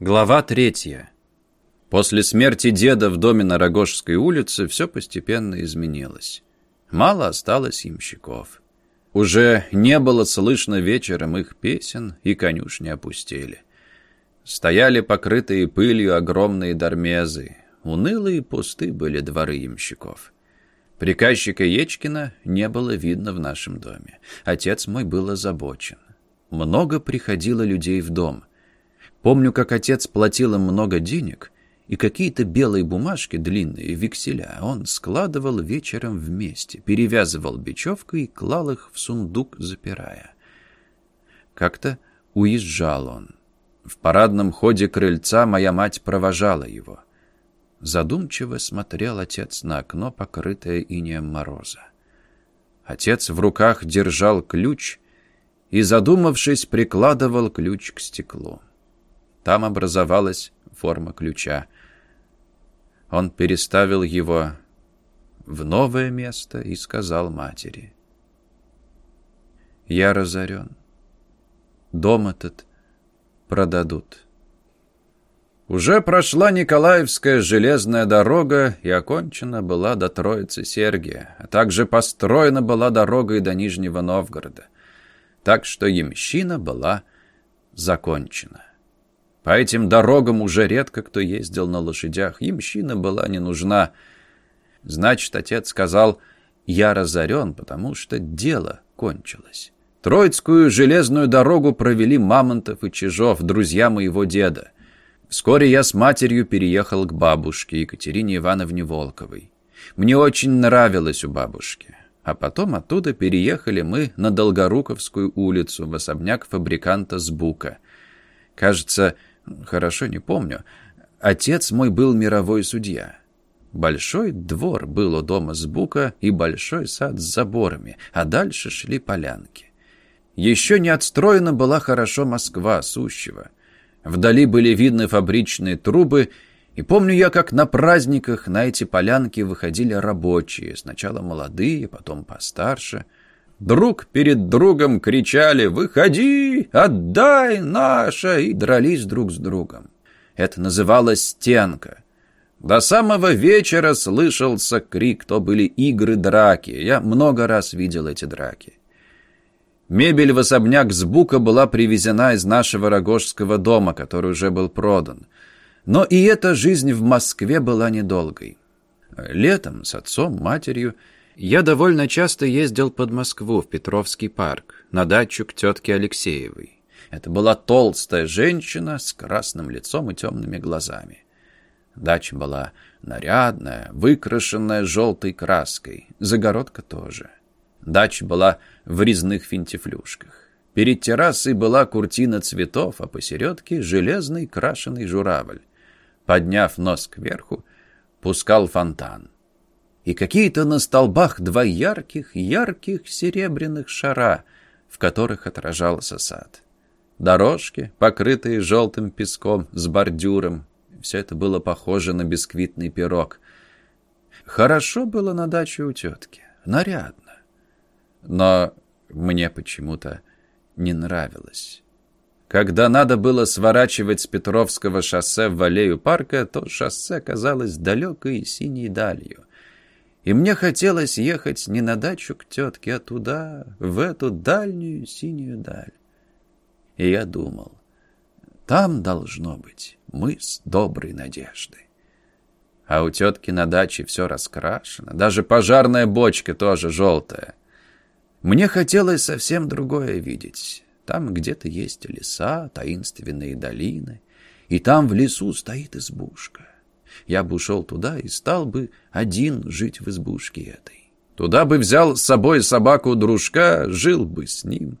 Глава третья. После смерти деда в доме на Рогожской улице все постепенно изменилось. Мало осталось ямщиков. Уже не было слышно вечером их песен, и конюшни опустели. Стояли покрытые пылью огромные дармезы. Унылые и пусты были дворы ямщиков. Приказчика Ечкина не было видно в нашем доме. Отец мой был озабочен. Много приходило людей в дом — Помню, как отец платил им много денег, и какие-то белые бумажки, длинные, векселя, он складывал вечером вместе, перевязывал бечевкой и клал их в сундук, запирая. Как-то уезжал он. В парадном ходе крыльца моя мать провожала его. Задумчиво смотрел отец на окно, покрытое инеем мороза. Отец в руках держал ключ и, задумавшись, прикладывал ключ к стеклу. Там образовалась форма ключа. Он переставил его в новое место и сказал матери. «Я разорен. Дом этот продадут». Уже прошла Николаевская железная дорога и окончена была до Троицы Сергия, а также построена была дорога и до Нижнего Новгорода. Так что Емщина была закончена. По этим дорогам уже редко кто ездил на лошадях. Ямщина была не нужна. Значит, отец сказал, я разорен, потому что дело кончилось. Троицкую железную дорогу провели Мамонтов и Чижов, друзья моего деда. Вскоре я с матерью переехал к бабушке Екатерине Ивановне Волковой. Мне очень нравилось у бабушки. А потом оттуда переехали мы на Долгоруковскую улицу, в особняк фабриканта Сбука. Кажется, хорошо не помню. Отец мой был мировой судья. Большой двор был у дома с бука и большой сад с заборами, а дальше шли полянки. Еще не отстроена была хорошо Москва, сущего. Вдали были видны фабричные трубы, и помню я, как на праздниках на эти полянки выходили рабочие, сначала молодые, потом постарше – Друг перед другом кричали «Выходи! Отдай наше!» и дрались друг с другом. Это называлось стенка. До самого вечера слышался крик, то были игры-драки. Я много раз видел эти драки. Мебель в особняк с Бука была привезена из нашего Рогожского дома, который уже был продан. Но и эта жизнь в Москве была недолгой. Летом с отцом, матерью я довольно часто ездил под Москву в Петровский парк, на дачу к тетке Алексеевой. Это была толстая женщина с красным лицом и темными глазами. Дача была нарядная, выкрашенная желтой краской, загородка тоже. Дача была в резных финтифлюшках. Перед террасой была куртина цветов, а посередке железный крашеный журавль. Подняв нос кверху, пускал фонтан и какие-то на столбах два ярких, ярких серебряных шара, в которых отражался сад. Дорожки, покрытые желтым песком с бордюром, все это было похоже на бисквитный пирог. Хорошо было на даче у тетки, нарядно. Но мне почему-то не нравилось. Когда надо было сворачивать с Петровского шоссе в аллею парка, то шоссе казалось далекой синей далью. И мне хотелось ехать не на дачу к тетке, а туда, в эту дальнюю синюю даль. И я думал, там должно быть мыс доброй надежды. А у тетки на даче все раскрашено, даже пожарная бочка тоже желтая. Мне хотелось совсем другое видеть. Там где-то есть леса, таинственные долины, и там в лесу стоит избушка я бы ушел туда и стал бы один жить в избушке этой. Туда бы взял с собой собаку-дружка, жил бы с ним.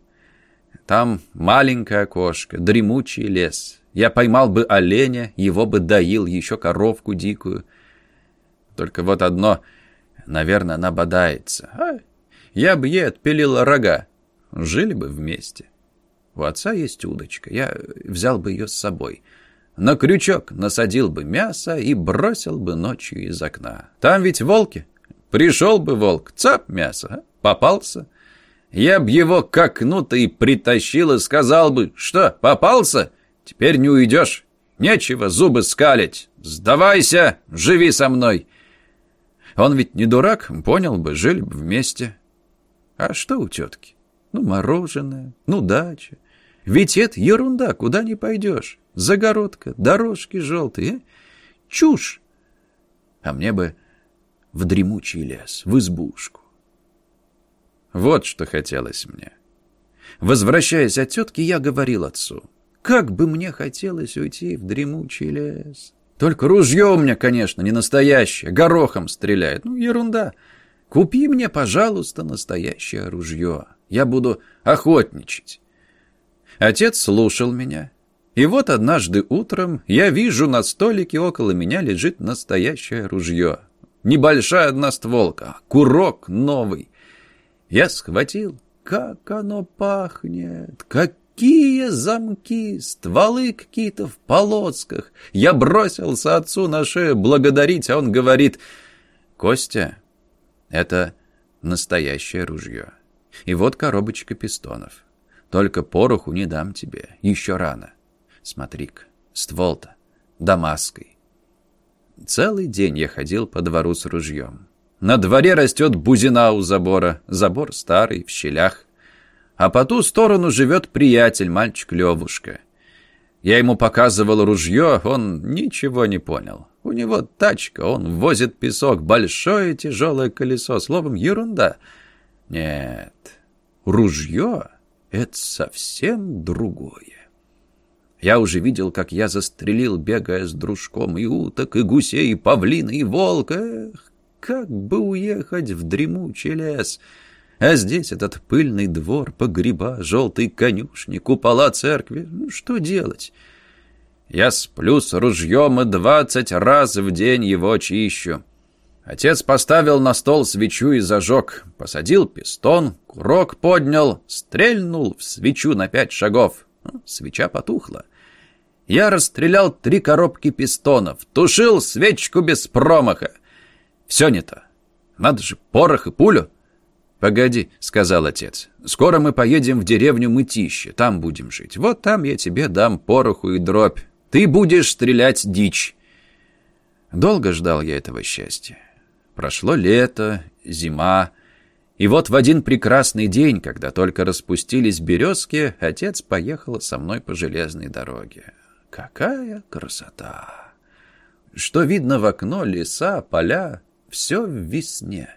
Там маленькое окошко, дремучий лес. Я поймал бы оленя, его бы доил, еще коровку дикую. Только вот одно, наверное, она бодается. А, я бы ей отпилил рога. Жили бы вместе. У отца есть удочка, я взял бы ее с собой — на крючок насадил бы мясо и бросил бы ночью из окна. Там ведь волки. Пришел бы волк, цап мясо, а? попался. Я б его к окну-то и притащил и сказал бы, что, попался? Теперь не уйдешь. Нечего зубы скалить. Сдавайся, живи со мной. Он ведь не дурак, понял бы, жили бы вместе. А что у тетки? Ну, мороженое, ну, дача. Ведь это ерунда, куда не пойдешь. Загородка, дорожки желтые. А? Чушь. А мне бы в дремучий лес, в избушку. Вот что хотелось мне. Возвращаясь от тетки, я говорил отцу. Как бы мне хотелось уйти в дремучий лес. Только ружье у меня, конечно, не настоящее, горохом стреляет. Ну, ерунда. Купи мне, пожалуйста, настоящее ружье. Я буду охотничать. Отец слушал меня. И вот однажды утром я вижу на столике около меня лежит настоящее ружье. Небольшая одностволка, курок новый. Я схватил. Как оно пахнет! Какие замки! Стволы какие-то в полосках. Я бросился отцу на шею благодарить, а он говорит, «Костя, это настоящее ружье. И вот коробочка пистонов. Только пороху не дам тебе, еще рано. Смотри-ка, ствол-то дамасской. Целый день я ходил по двору с ружьем. На дворе растет бузина у забора, забор старый, в щелях. А по ту сторону живет приятель, мальчик Левушка. Я ему показывал ружье, он ничего не понял. У него тачка, он возит песок, большое тяжелое колесо, словом, ерунда. Нет, ружье — это совсем другое. Я уже видел, как я застрелил, бегая с дружком, и уток, и гусей, и павлина, и волка. Эх, как бы уехать в дремучий лес! А здесь этот пыльный двор, погреба, желтый конюшни, купола церкви. Ну, что делать? Я сплю с ружьем и двадцать раз в день его чищу. Отец поставил на стол свечу и зажег, посадил пистон, курок поднял, стрельнул в свечу на пять шагов. Ну, свеча потухла. Я расстрелял три коробки пистонов, тушил свечку без промаха. Все не то. Надо же порох и пулю. «Погоди», — сказал отец, — «скоро мы поедем в деревню Мытище, там будем жить. Вот там я тебе дам пороху и дробь. Ты будешь стрелять дичь». Долго ждал я этого счастья. Прошло лето, зима, и вот в один прекрасный день, когда только распустились березки, отец поехал со мной по железной дороге. Какая красота! Что видно в окно, леса, поля, все в весне.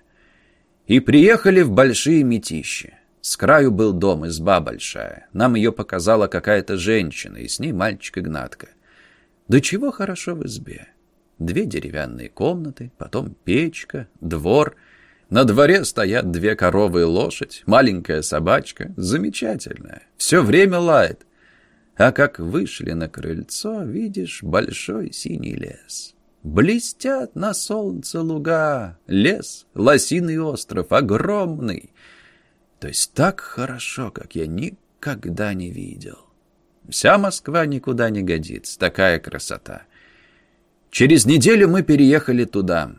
И приехали в большие метищи. С краю был дом, изба большая. Нам ее показала какая-то женщина, и с ней мальчик Игнатка. Да чего хорошо в избе. Две деревянные комнаты, потом печка, двор. На дворе стоят две коровы и лошадь, маленькая собачка. Замечательная. Все время лает. А как вышли на крыльцо, видишь большой синий лес. Блестят на солнце луга, лес, лосиный остров, огромный. То есть так хорошо, как я никогда не видел. Вся Москва никуда не годится, такая красота. Через неделю мы переехали туда.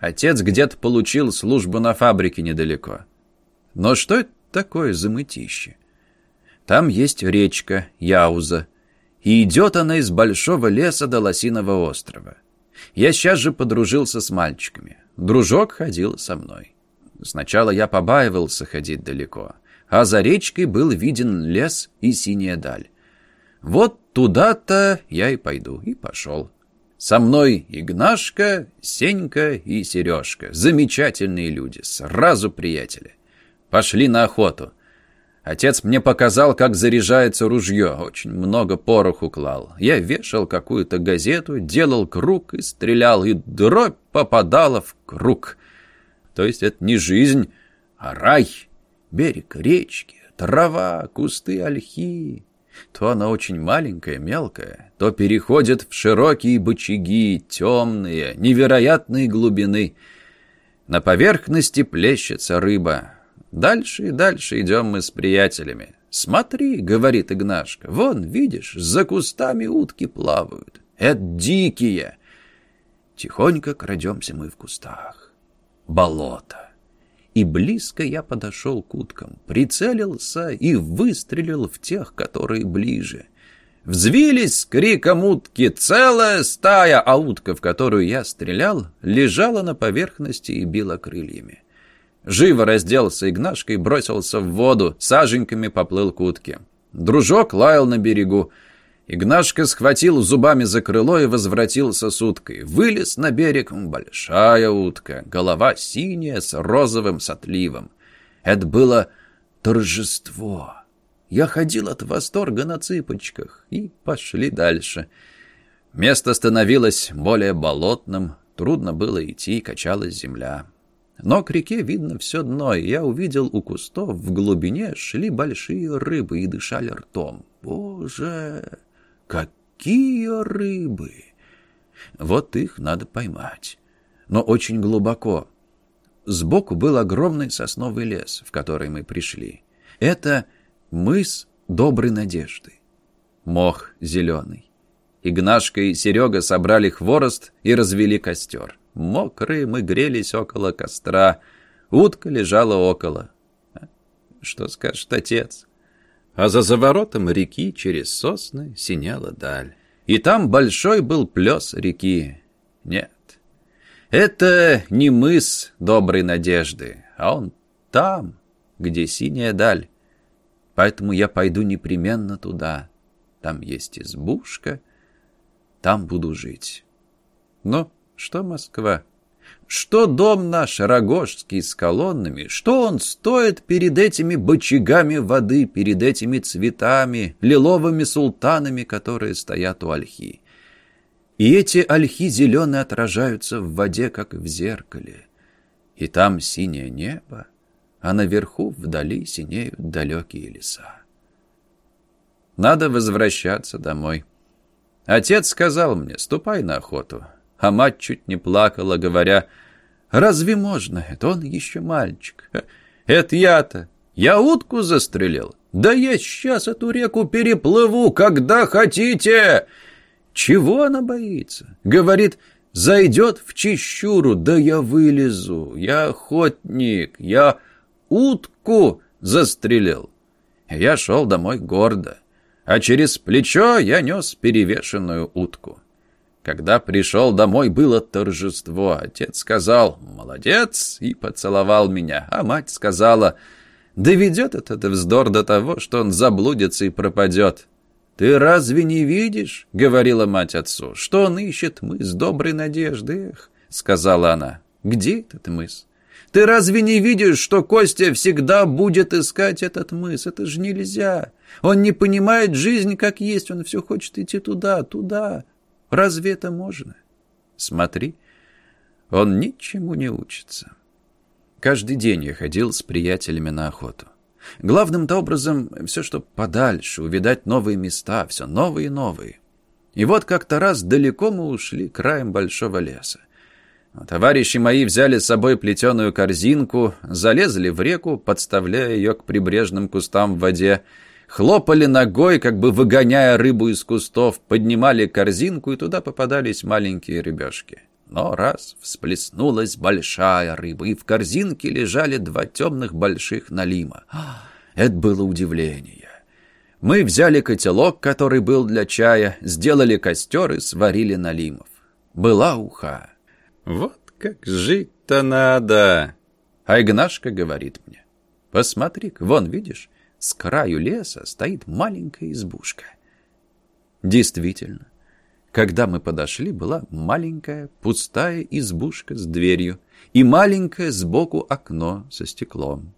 Отец где-то получил службу на фабрике недалеко. Но что это такое за мытище? Там есть речка, Яуза, и идет она из большого леса до Лосиного острова. Я сейчас же подружился с мальчиками. Дружок ходил со мной. Сначала я побаивался ходить далеко, а за речкой был виден лес и синяя даль. Вот туда-то я и пойду, и пошел. Со мной Игнашка, Сенька и Сережка. Замечательные люди, сразу приятели. Пошли на охоту. Отец мне показал, как заряжается ружье. Очень много пороху клал. Я вешал какую-то газету, делал круг и стрелял, и дробь попадала в круг. То есть это не жизнь, а рай. Берег речки, трава, кусты ольхи. То она очень маленькая, мелкая, то переходит в широкие бочаги, темные, невероятные глубины. На поверхности плещется рыба, Дальше и дальше идем мы с приятелями. «Смотри», — говорит Игнашка, — «вон, видишь, за кустами утки плавают. Это дикие». Тихонько крадемся мы в кустах. Болото. И близко я подошел к уткам, прицелился и выстрелил в тех, которые ближе. Взвились с криком утки целая стая, а утка, в которую я стрелял, лежала на поверхности и била крыльями. Живо разделся Игнашка и бросился в воду, саженьками поплыл к утке. Дружок лаял на берегу. Игнашка схватил зубами за крыло и возвратился с уткой. Вылез на берег большая утка, голова синяя с розовым сотливом. Это было торжество. Я ходил от восторга на цыпочках, и пошли дальше. Место становилось более болотным, трудно было идти, качалась земля. Но к реке видно все дно, и я увидел у кустов в глубине шли большие рыбы и дышали ртом. Боже, какие рыбы! Вот их надо поймать. Но очень глубоко. Сбоку был огромный сосновый лес, в который мы пришли. Это мыс доброй надежды. Мох зеленый. Игнашка и Серега собрали хворост и развели костер. Мокрые мы грелись около костра. Утка лежала около. Что скажет отец? А за заворотом реки через сосны синяла даль. И там большой был плес реки. Нет, это не мыс доброй надежды, а он там, где синяя даль. Поэтому я пойду непременно туда. Там есть избушка, там буду жить. Но что Москва? Что дом наш Рогожский с колоннами, что он стоит перед этими бочагами воды, перед этими цветами, лиловыми султанами, которые стоят у ольхи? И эти ольхи зеленые отражаются в воде, как в зеркале. И там синее небо, а наверху вдали синеют далекие леса. Надо возвращаться домой. Отец сказал мне, ступай на охоту а мать чуть не плакала, говоря, «Разве можно это? Он еще мальчик. Это я-то. Я утку застрелил. Да я сейчас эту реку переплыву, когда хотите!» Чего она боится? Говорит, зайдет в чищуру, да я вылезу. Я охотник, я утку застрелил. Я шел домой гордо, а через плечо я нес перевешенную утку. Когда пришел домой, было торжество. Отец сказал «молодец» и поцеловал меня, а мать сказала «доведет этот вздор до того, что он заблудится и пропадет». «Ты разве не видишь, — говорила мать отцу, — что он ищет мыс доброй надежды?» Сказала она, — «где этот мыс?» «Ты разве не видишь, что Костя всегда будет искать этот мыс? Это же нельзя. Он не понимает жизнь как есть, он все хочет идти туда, туда, Разве это можно? Смотри, он ничему не учится. Каждый день я ходил с приятелями на охоту. Главным-то образом все, что подальше, увидать новые места, все новые и новые. И вот как-то раз далеко мы ушли краем большого леса. Товарищи мои взяли с собой плетеную корзинку, залезли в реку, подставляя ее к прибрежным кустам в воде, хлопали ногой, как бы выгоняя рыбу из кустов, поднимали корзинку, и туда попадались маленькие рыбешки. Но раз всплеснулась большая рыба, и в корзинке лежали два темных больших налима. Это было удивление. Мы взяли котелок, который был для чая, сделали костер и сварили налимов. Была уха. Вот как жить-то надо. А Игнашка говорит мне. Посмотри-ка, вон, видишь, с краю леса стоит маленькая избушка. Действительно, когда мы подошли, была маленькая пустая избушка с дверью и маленькое сбоку окно со стеклом.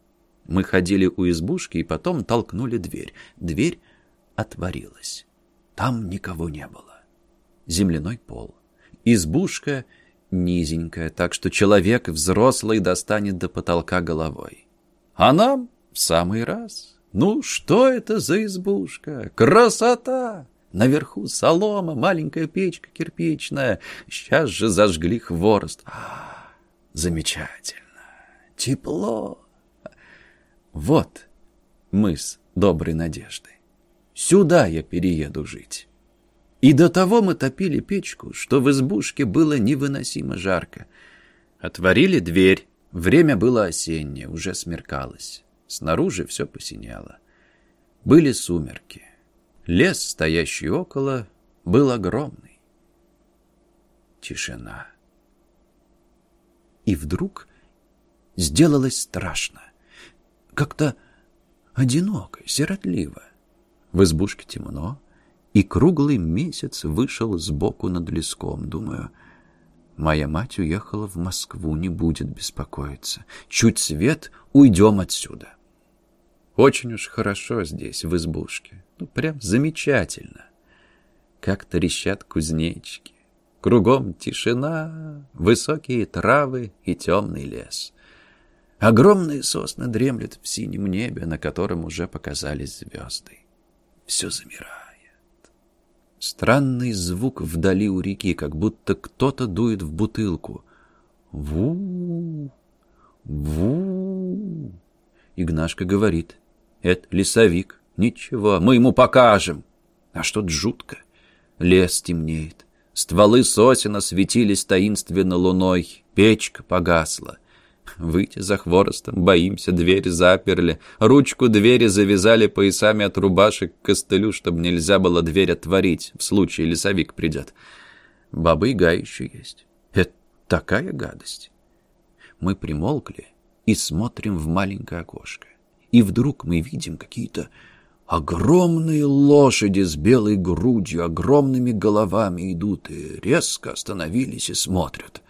Мы ходили у избушки и потом толкнули дверь. Дверь отворилась. Там никого не было. Земляной пол. Избушка низенькая, так что человек взрослый достанет до потолка головой. А нам в самый раз. Ну, что это за избушка? Красота! Наверху солома, маленькая печка кирпичная. Сейчас же зажгли хворост. А, замечательно. Тепло. Вот мыс доброй надежды. Сюда я перееду жить. И до того мы топили печку, что в избушке было невыносимо жарко. Отворили дверь. Время было осеннее, уже смеркалось. Снаружи все посинело. Были сумерки. Лес, стоящий около, был огромный. Тишина. И вдруг сделалось страшно. Как-то одиноко, сиротливо. В избушке темно, и круглый месяц вышел сбоку над леском. Думаю, моя мать уехала в Москву, не будет беспокоиться. Чуть свет, уйдем отсюда. Очень уж хорошо здесь, в избушке. Ну, прям замечательно. Как трещат кузнечики. Кругом тишина, высокие травы и темный лес. Огромные сосны дремлют в синем небе, на котором уже показались звезды. Все замирает. Странный звук вдали у реки, как будто кто-то дует в бутылку. Ву, ву. Игнашка говорит. Это лесовик. Ничего, мы ему покажем. А что-то жутко. Лес темнеет. Стволы сосен осветились таинственно луной. Печка погасла. Выйти за хворостом, боимся, дверь заперли. Ручку двери завязали поясами от рубашек к костылю, чтобы нельзя было дверь отворить, в случае лесовик придет. Бабы Яга еще есть. Это такая гадость. Мы примолкли и смотрим в маленькое окошко и вдруг мы видим какие-то огромные лошади с белой грудью, огромными головами идут и резко остановились и смотрят.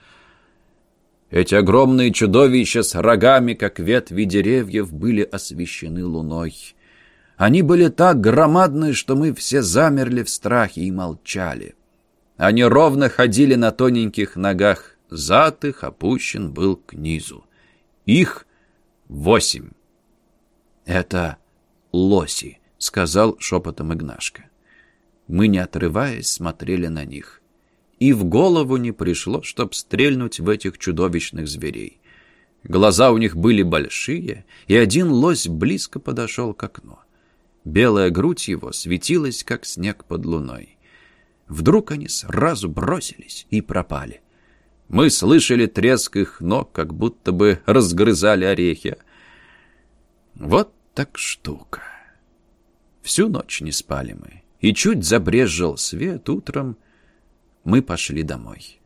Эти огромные чудовища с рогами, как ветви деревьев, были освещены луной. Они были так громадны, что мы все замерли в страхе и молчали. Они ровно ходили на тоненьких ногах, зад их опущен был к низу. Их восемь. «Это лоси», — сказал шепотом Игнашка. Мы, не отрываясь, смотрели на них. И в голову не пришло, чтоб стрельнуть в этих чудовищных зверей. Глаза у них были большие, и один лось близко подошел к окну. Белая грудь его светилась, как снег под луной. Вдруг они сразу бросились и пропали. Мы слышали треск их ног, как будто бы разгрызали орехи. Вот так штука. Всю ночь не спали мы, и чуть забрезжил свет утром, мы пошли домой.